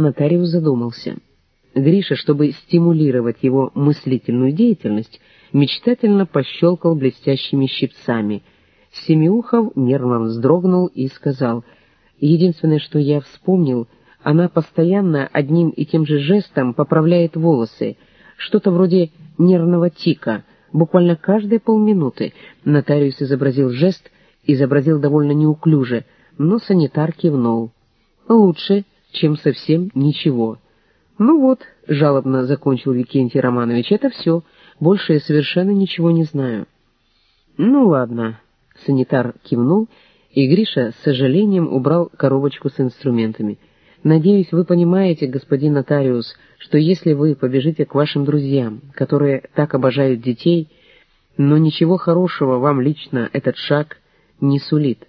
нотариус задумался. Гриша, чтобы стимулировать его мыслительную деятельность, мечтательно пощелкал блестящими щипцами. Семиухов нервно вздрогнул и сказал, «Единственное, что я вспомнил, она постоянно одним и тем же жестом поправляет волосы, что-то вроде нервного тика, буквально каждые полминуты». Нотариус изобразил жест, изобразил довольно неуклюже, но санитар кивнул. «Лучше, чем совсем ничего». «Ну вот», — жалобно закончил Викентий Романович, — «это все. Больше я совершенно ничего не знаю». «Ну ладно», — санитар кивнул, и Гриша с сожалением убрал коробочку с инструментами. «Надеюсь, вы понимаете, господин нотариус, что если вы побежите к вашим друзьям, которые так обожают детей, но ничего хорошего вам лично этот шаг не сулит.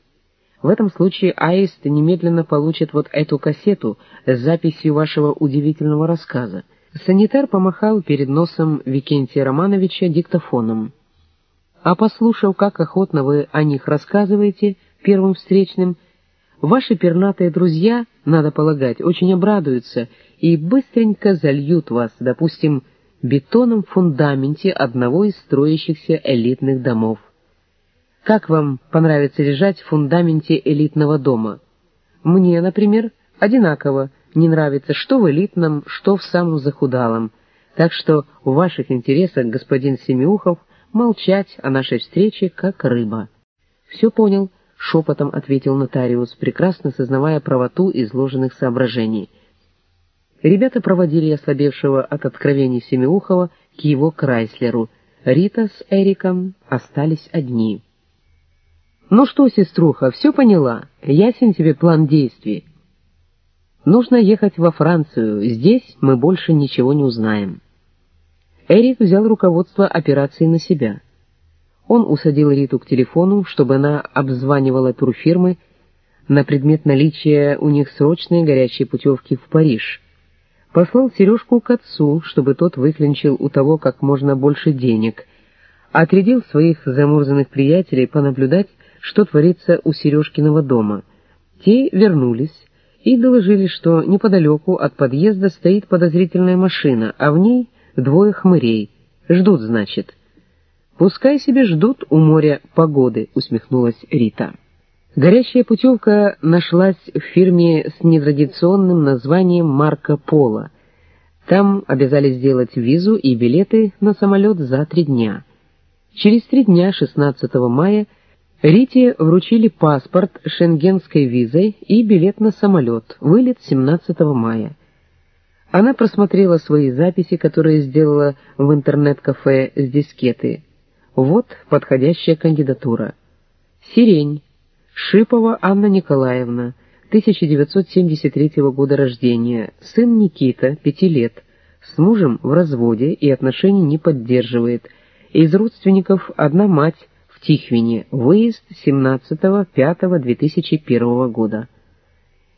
В этом случае Аист немедленно получит вот эту кассету с записью вашего удивительного рассказа. Санитар помахал перед носом Викентия Романовича диктофоном. А послушав, как охотно вы о них рассказываете первым встречным, ваши пернатые друзья, надо полагать, очень обрадуются и быстренько зальют вас, допустим, бетоном в фундаменте одного из строящихся элитных домов. Как вам понравится лежать в фундаменте элитного дома? Мне, например, одинаково не нравится что в элитном, что в самом захудалом. Так что в ваших интересах, господин Семиухов, молчать о нашей встрече, как рыба. Все понял, шепотом ответил нотариус, прекрасно сознавая правоту изложенных соображений. Ребята проводили ослабевшего от откровений Семиухова к его Крайслеру. Рита с Эриком остались одни. «Ну что, сеструха, все поняла? Ясен тебе план действий?» «Нужно ехать во Францию. Здесь мы больше ничего не узнаем». Эрик взял руководство операции на себя. Он усадил Риту к телефону, чтобы она обзванивала турфирмы на предмет наличия у них срочной горячей путевки в Париж. Послал Сережку к отцу, чтобы тот выклинчил у того как можно больше денег. Отрядил своих замурзанных приятелей понаблюдать что творится у Сережкиного дома. Те вернулись и доложили, что неподалеку от подъезда стоит подозрительная машина, а в ней двое хмырей. Ждут, значит. «Пускай себе ждут у моря погоды», — усмехнулась Рита. Горящая путевка нашлась в фирме с нетрадиционным названием «Марко Поло». Там обязали сделать визу и билеты на самолет за три дня. Через три дня, 16 мая, Рите вручили паспорт шенгенской визой и билет на самолет, вылет 17 мая. Она просмотрела свои записи, которые сделала в интернет-кафе с дискеты. Вот подходящая кандидатура. Сирень. Шипова Анна Николаевна, 1973 года рождения, сын Никита, 5 лет, с мужем в разводе и отношений не поддерживает. Из родственников одна мать, Тихвине. Выезд 17.05.2001 года.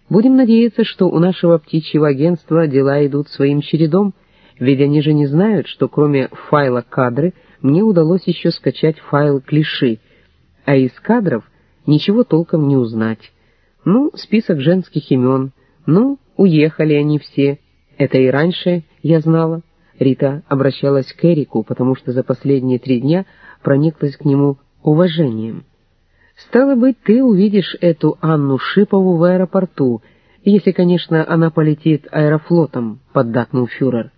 Будем надеяться, что у нашего птичьего агентства дела идут своим чередом, ведь они же не знают, что кроме файла кадры мне удалось еще скачать файл клиши, а из кадров ничего толком не узнать. Ну, список женских имен, ну, уехали они все. Это и раньше я знала. Рита обращалась к Эрику, потому что за последние три дня прониклась к нему уважением. «Стало быть, ты увидишь эту Анну Шипову в аэропорту, если, конечно, она полетит аэрофлотом», — поддакнул фюрер.